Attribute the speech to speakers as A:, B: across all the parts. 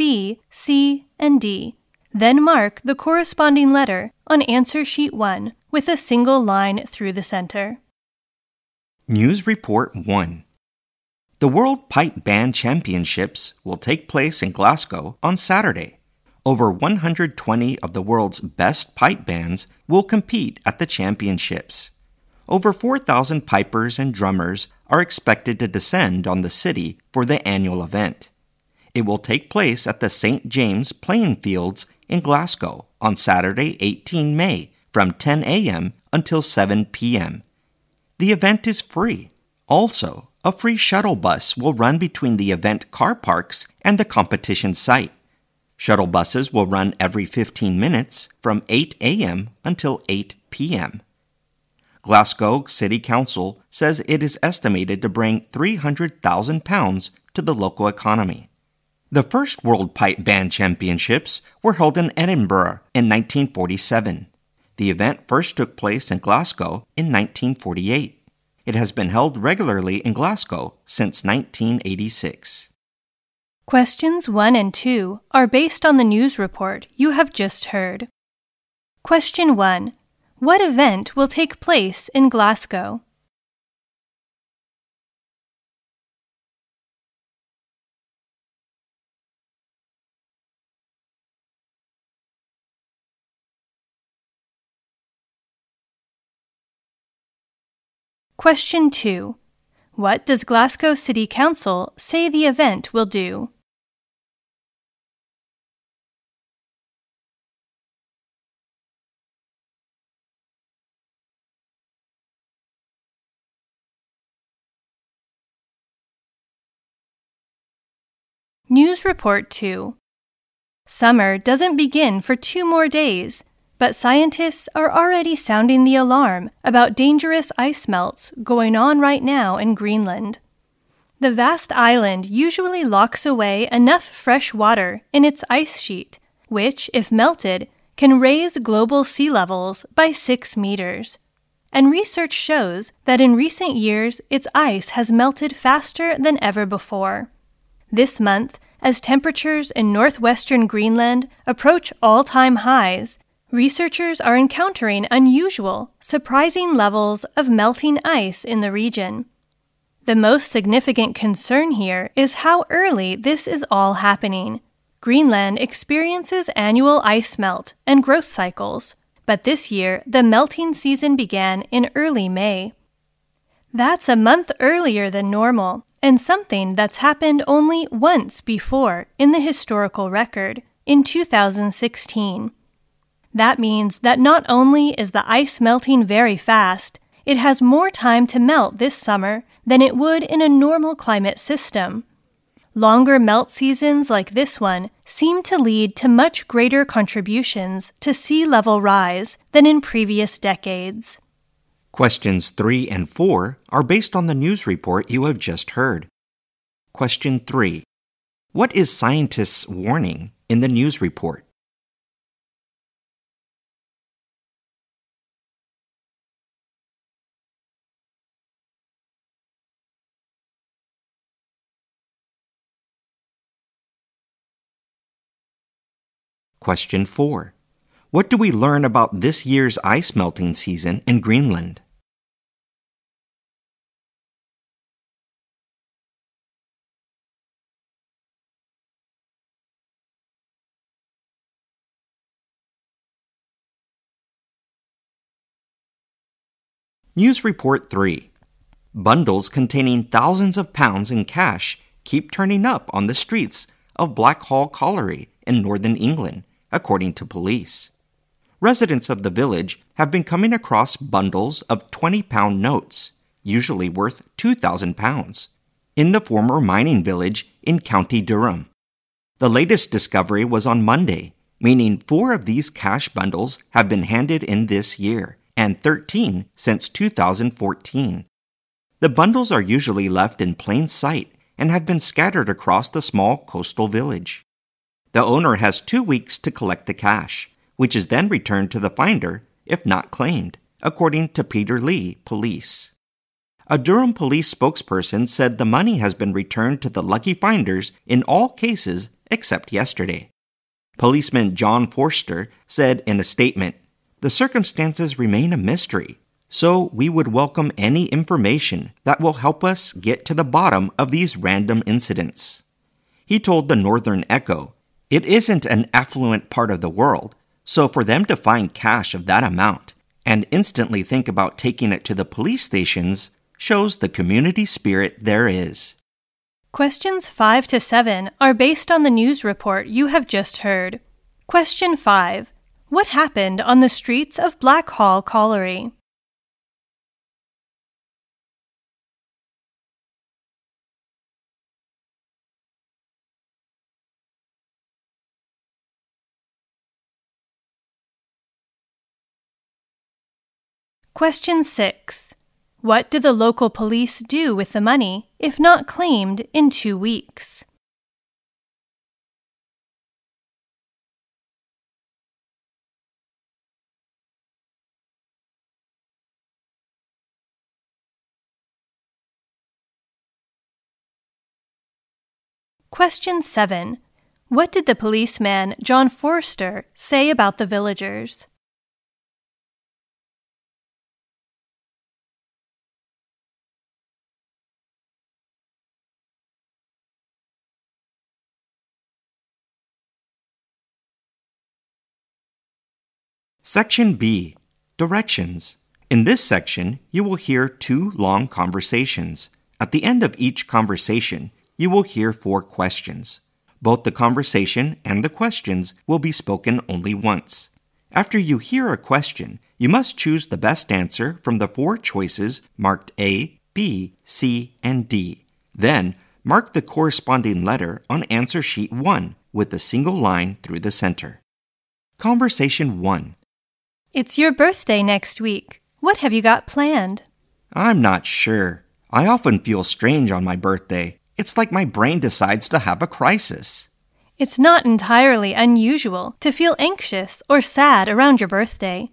A: B, C, and D. Then mark the corresponding letter on answer sheet 1 with a single line through the center.
B: News Report 1 The World Pipe Band Championships will take place in Glasgow on Saturday. Over 120 of the world's best pipe bands will compete at the championships. Over 4,000 pipers and drummers are expected to descend on the city for the annual event. It will take place at the St. James Playing Fields in Glasgow on Saturday, 18 May, from 10 a.m. until 7 p.m. The event is free. Also, a free shuttle bus will run between the event car parks and the competition site. Shuttle buses will run every 15 minutes from 8 a.m. until 8 p.m. Glasgow City Council says it is estimated to bring £300,000 to the local economy. The first World Pipe Band Championships were held in Edinburgh in 1947. The event first took place in Glasgow in 1948. It has been held regularly in Glasgow since 1986.
A: Questions 1 and 2 are based on the news report you have just heard. Question 1 What event will take place in Glasgow? Question 2. What does Glasgow City Council say the event will do? News Report 2. Summer doesn't begin for two more days, but scientists are already sounding the alarm about dangerous ice melts going on right now in Greenland. The vast island usually locks away enough fresh water in its ice sheet, which, if melted, can raise global sea levels by six meters. And research shows that in recent years its ice has melted faster than ever before. This month, as temperatures in northwestern Greenland approach all time highs, researchers are encountering unusual, surprising levels of melting ice in the region. The most significant concern here is how early this is all happening. Greenland experiences annual ice melt and growth cycles, but this year the melting season began in early May. That's a month earlier than normal, and something that's happened only once before in the historical record, in 2016. That means that not only is the ice melting very fast, it has more time to melt this summer than it would in a normal climate system. Longer melt seasons like this one seem to lead to much greater contributions to sea level rise than in previous decades.
B: Questions 3 and 4 are based on the news report you have just heard. Question 3 What is scientists' warning in the news report? Question 4. What do we learn about this year's ice melting season in Greenland? News Report 3 Bundles containing thousands of pounds in cash keep turning up on the streets of Blackhall Colliery in northern England according to police. Residents of the village have been coming across bundles of 20 pound notes, usually worth 2,000 pounds, in the former mining village in County Durham. The latest discovery was on Monday, meaning four of these cash bundles have been handed in this year, and 13 since 2014. The bundles are usually left in plain sight and have been scattered across the small coastal village. The owner has two weeks to collect the cash, which is then returned to the finder if not claimed, according to Peterlee, police. A Durham police spokesperson said the money has been returned to the lucky finders in all cases except yesterday. Policeman John Forster said in a statement The circumstances remain a mystery, so we would welcome any information that will help us get to the bottom of these random incidents. He told the Northern Echo, It isn't an affluent part of the world, so for them to find cash of that amount and instantly think about taking it to the police stations shows the community spirit there is.
A: Questions 5 to 7 are based on the news report you have just heard. Question 5 What happened on the streets of Blackhall Colliery? Question 6. What do the local police do with the money if not claimed in two weeks? Question 7. What did the policeman John Forster say about the villagers?
B: Section B Directions. In this section, you will hear two long conversations. At the end of each conversation, you will hear four questions. Both the conversation and the questions will be spoken only once. After you hear a question, you must choose the best answer from the four choices marked A, B, C, and D. Then, mark the corresponding letter on answer sheet 1 with a single line through the center. Conversation 1
A: It's your birthday next week. What have you got planned?
B: I'm not sure. I often feel strange on my birthday. It's like my brain decides to have a crisis.
A: It's not entirely unusual to feel anxious or sad around your birthday.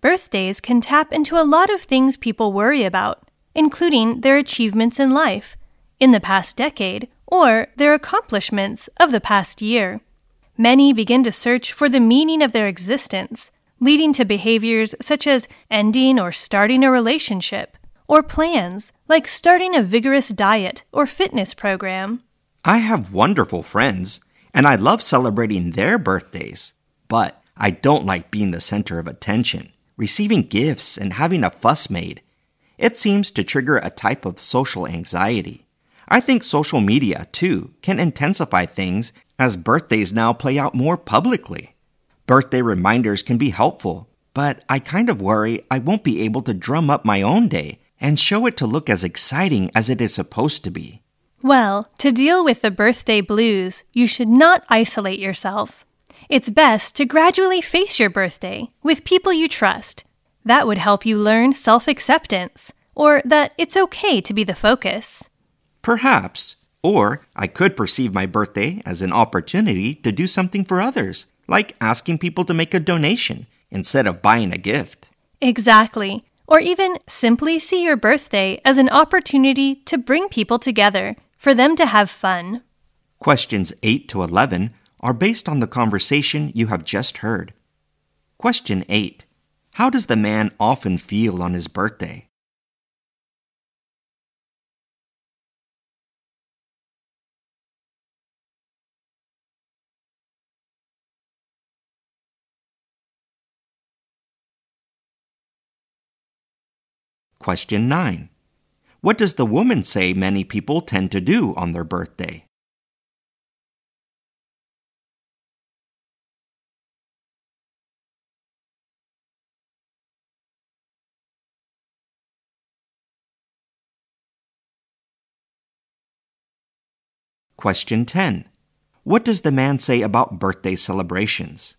A: Birthdays can tap into a lot of things people worry about, including their achievements in life, in the past decade, or their accomplishments of the past year. Many begin to search for the meaning of their existence, leading to behaviors such as ending or starting a relationship, or plans like starting a vigorous diet or fitness program.
B: I have wonderful friends, and I love celebrating their birthdays. But I don't like being the center of attention, receiving gifts, and having a fuss made. It seems to trigger a type of social anxiety. I think social media, too, can intensify things as birthdays now play out more publicly. Birthday reminders can be helpful, but I kind of worry I won't be able to drum up my own day and show it to look as exciting as it is supposed to be.
A: Well, to deal with the birthday blues, you should not isolate yourself. It's best to gradually face your birthday with people you trust. That would help you learn self acceptance, or that it's okay to be the focus.
B: Perhaps. Or I could perceive my birthday as an opportunity to do something for others, like asking people to make a donation instead of buying a gift.
A: Exactly. Or even simply see your birthday as an opportunity to bring people together, for them to have fun.
B: Questions 8 to 11 are based on the conversation you have just heard. Question 8 How does the man often feel on his birthday? Question 9. What does the woman say many people tend to do on their birthday? Question 10. What does the man say about birthday celebrations?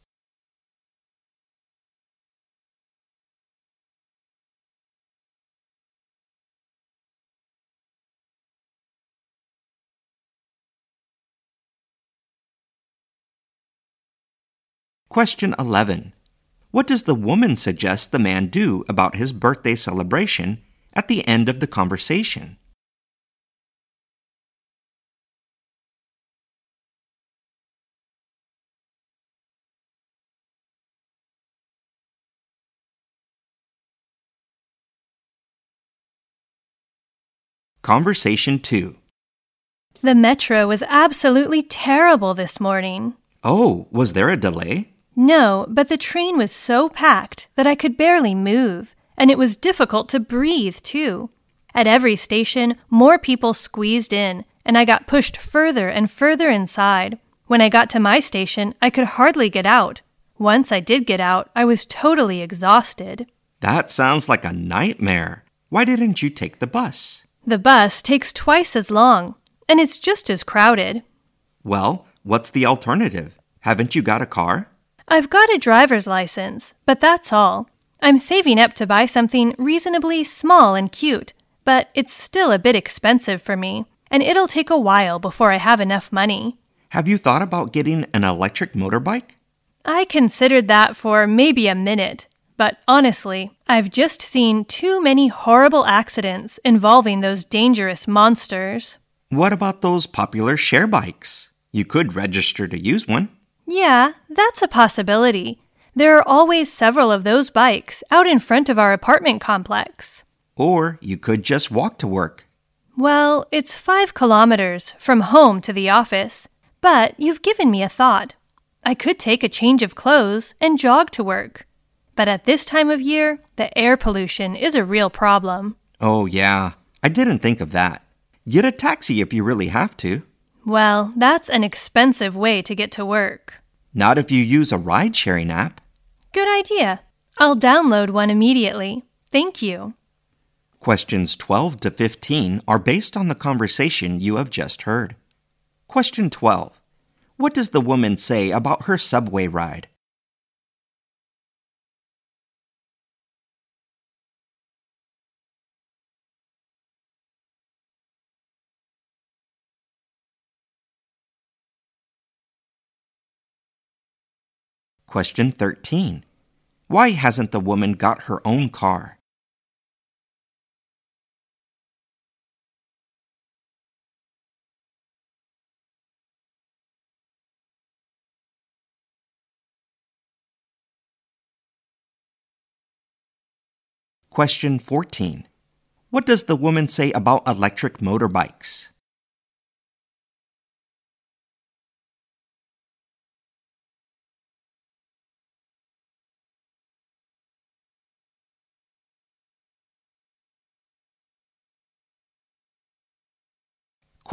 B: Question 11. What does the woman suggest the man do about his birthday celebration at the end of the conversation? Conversation 2.
A: The metro was absolutely terrible this morning.
B: Oh, was there a delay?
A: No, but the train was so packed that I could barely move, and it was difficult to breathe, too. At every station, more people squeezed in, and I got pushed further and further inside. When I got to my station, I could hardly get out. Once I did get out, I was totally exhausted.
B: That sounds like a nightmare. Why didn't you take the bus?
A: The bus takes twice as long, and it's just as crowded.
B: Well, what's the alternative? Haven't you got a car?
A: I've got a driver's license, but that's all. I'm saving up to buy something reasonably small and cute, but it's still a bit expensive for me, and it'll take a while before I have enough money.
B: Have you thought about getting an electric motorbike?
A: I considered that for maybe a minute, but honestly, I've just seen too many horrible accidents involving those dangerous monsters.
B: What about those popular share bikes? You could register to use one.
A: Yeah, that's a possibility. There are always several of those bikes out in front of our apartment complex.
B: Or you could just walk to work.
A: Well, it's five kilometers from home to the office, but you've given me a thought. I could take a change of clothes and jog to work. But at this time of year, the air pollution is a real problem.
B: Oh, yeah. I didn't think of that. Get a taxi if you really have to.
A: Well, that's an expensive way to get to work.
B: Not if you use a ride sharing app.
A: Good idea. I'll download one immediately. Thank you.
B: Questions 12 to 15 are based on the conversation you have just heard. Question 12. What does the woman say about her subway ride? Question 13. Why hasn't the woman got her own car? Question 14. What does the woman say about electric motorbikes?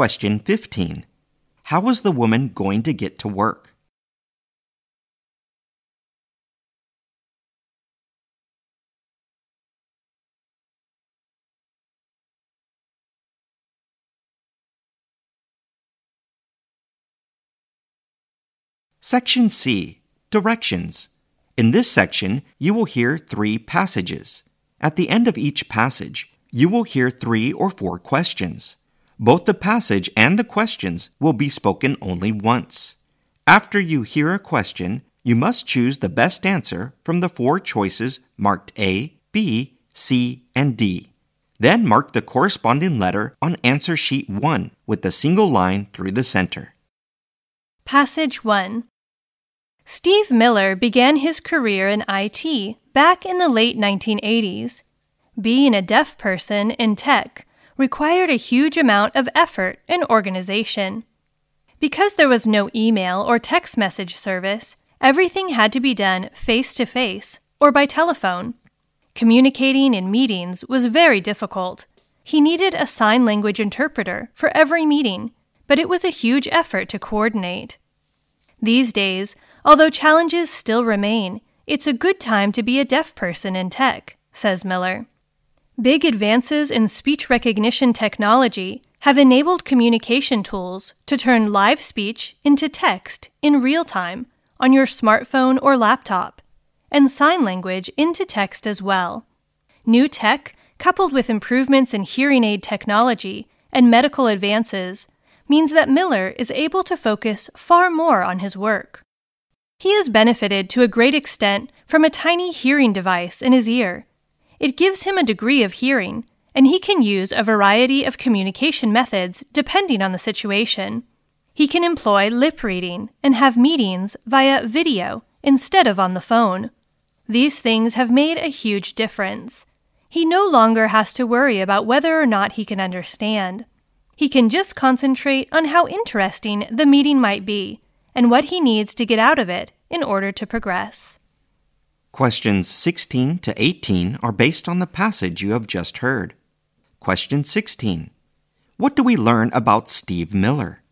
B: Question 15. How was the woman going to get to work? Section C Directions. In this section, you will hear three passages. At the end of each passage, you will hear three or four questions. Both the passage and the questions will be spoken only once. After you hear a question, you must choose the best answer from the four choices marked A, B, C, and D. Then mark the corresponding letter on answer sheet 1 with a single line through the center.
A: Passage 1 Steve Miller began his career in IT back in the late 1980s. Being a deaf person in tech required a huge amount of effort and organization. Because there was no email or text message service, everything had to be done face to face or by telephone. Communicating in meetings was very difficult. He needed a sign language interpreter for every meeting, but it was a huge effort to coordinate. These days, although challenges still remain, it's a good time to be a deaf person in tech, says Miller. Big advances in speech recognition technology have enabled communication tools to turn live speech into text in real time on your smartphone or laptop, and sign language into text as well. New tech, coupled with improvements in hearing aid technology and medical advances, means that Miller is able to focus far more on his work. He has benefited to a great extent from a tiny hearing device in his ear. It gives him a degree of hearing, and he can use a variety of communication methods depending on the situation. He can employ lip reading and have meetings via video instead of on the phone. These things have made a huge difference. He no longer has to worry about whether or not he can understand. He can just concentrate on how interesting the meeting might be and what he needs to get out of it in order to progress.
B: Questions 16 to 18 are based on the passage you have just heard. Question 16 What do we learn about Steve Miller?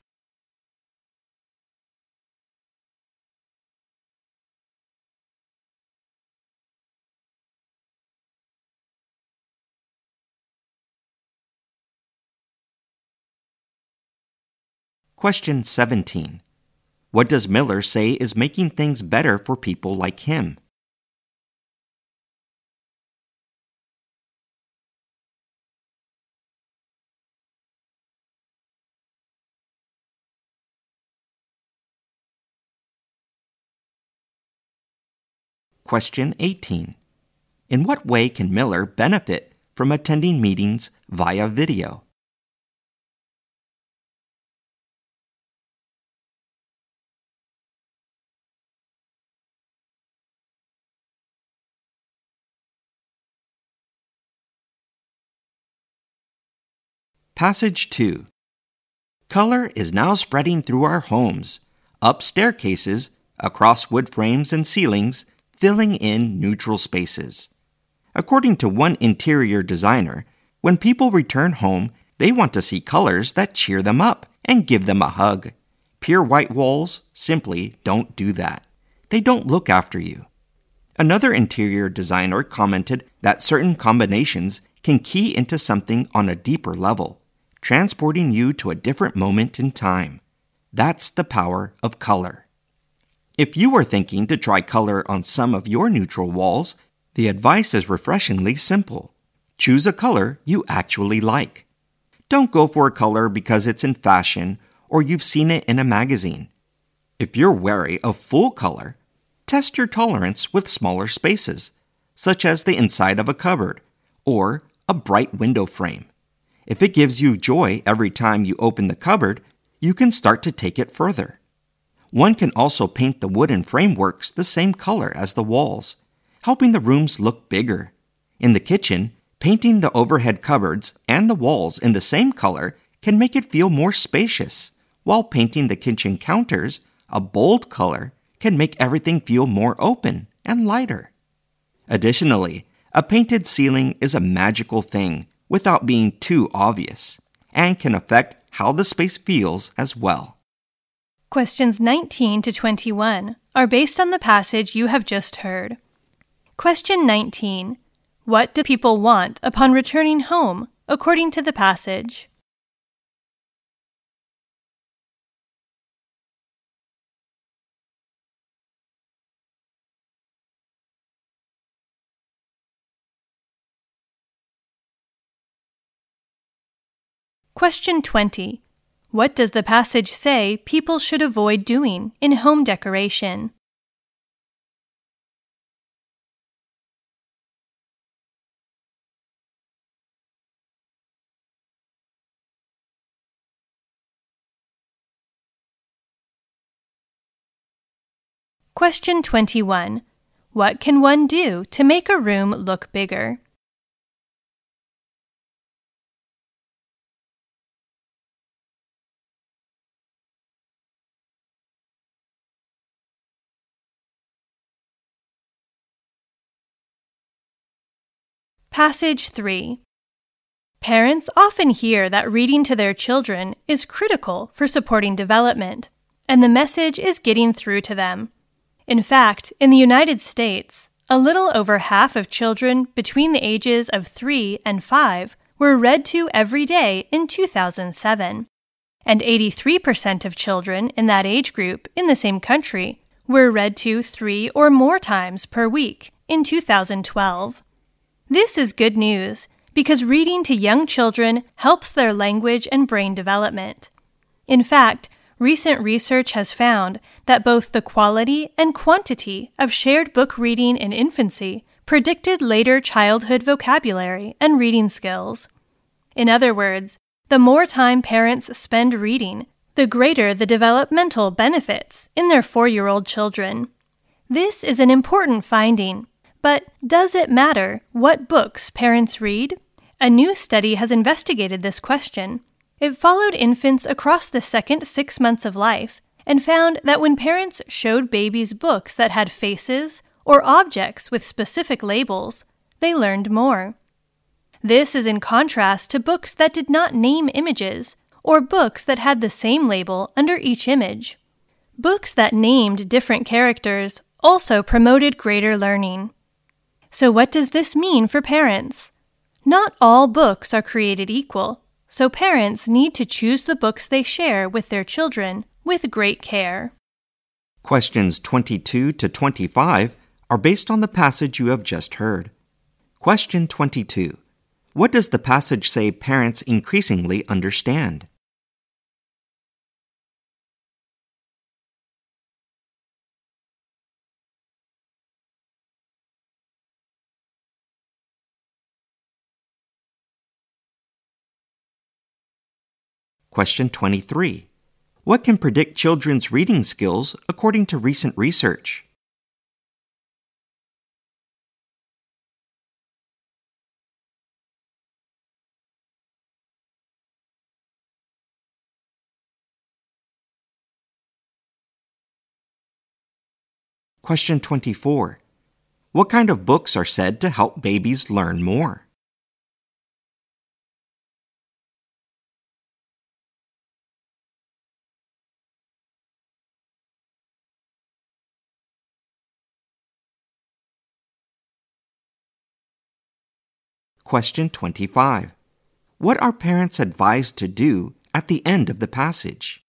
B: Question 17 what does Miller say is making things better for people like him? Question 18. In what way can Miller benefit from attending meetings via video? Passage 2 Color is now spreading through our homes, up staircases, across wood frames and ceilings, filling in neutral spaces. According to one interior designer, when people return home, they want to see colors that cheer them up and give them a hug. Pure white walls simply don't do that. They don't look after you. Another interior designer commented that certain combinations can key into something on a deeper level transporting you to a different moment in time. That's the power of color. If you are thinking to try color on some of your neutral walls, the advice is refreshingly simple. Choose a color you actually like. Don't go for a color because it's in fashion or you've seen it in a magazine. If you're wary of full color, test your tolerance with smaller spaces, such as the inside of a cupboard or a bright window frame. If it gives you joy every time you open the cupboard, you can start to take it further. One can also paint the wooden frameworks the same color as the walls, helping the rooms look bigger. In the kitchen, painting the overhead cupboards and the walls in the same color can make it feel more spacious, while painting the kitchen counters a bold color can make everything feel more open and lighter. Additionally, a painted ceiling is a magical thing without being too obvious, and can affect how the space feels as well.
A: Questions 19 to 21 are based on the passage you have just heard. Question 19 What do people want upon returning home, according to the passage? Question 20. What does the passage say people should avoid doing in home decoration? Question 21. What can one do to make a room look bigger? Passage 3 Parents often hear that reading to their children is critical for supporting development, and the message is getting through to them. In fact, in the United States, a little over half of children between the ages of 3 and 5 were read to every day in 2007, and 83% of children in that age group in the same country were read to three or more times per week in 2012. This is good news because reading to young children helps their language and brain development. In fact, recent research has found that both the quality and quantity of shared book reading in infancy predicted later childhood vocabulary and reading skills. In other words, the more time parents spend reading, the greater the developmental benefits in their four year old children. This is an important finding, but does it matter what books parents read? A new study has investigated this question. It followed infants across the second six months of life and found that when parents showed babies books that had faces or objects with specific labels, they learned more. This is in contrast to books that did not name images or books that had the same label under each image. Books that named different characters also promoted greater learning. So, what does this mean for parents? Not all books are created equal, so parents need to choose the books they share with their children with great care.
B: Questions 22 to 25 are based on the passage you have just heard. Question 22. What does the passage say parents increasingly understand? Question 23. What can predict children's reading skills according to recent research? Question 24. What kind of books are said to help babies learn more? Question 25. What are parents advised to do at the end of the passage?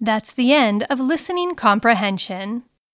A: That's the end of listening comprehension.